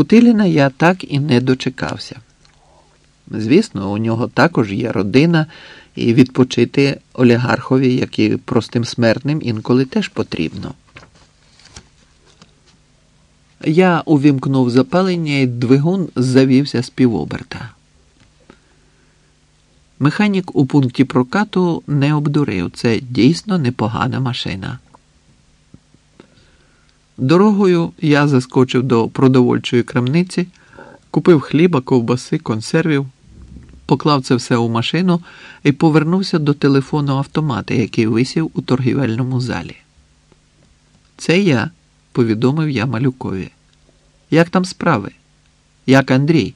Путиліна я так і не дочекався. Звісно, у нього також є родина, і відпочити олігархові, як і простим смертним, інколи теж потрібно. Я увімкнув запалення, і двигун завівся з півоберта. Механік у пункті прокату не обдурив. Це дійсно непогана машина. Дорогою я заскочив до продовольчої крамниці, купив хліба, ковбаси, консервів, поклав це все у машину і повернувся до телефону автомата, який висів у торгівельному залі. Це я, повідомив я малюкові. Як там справи? Як Андрій?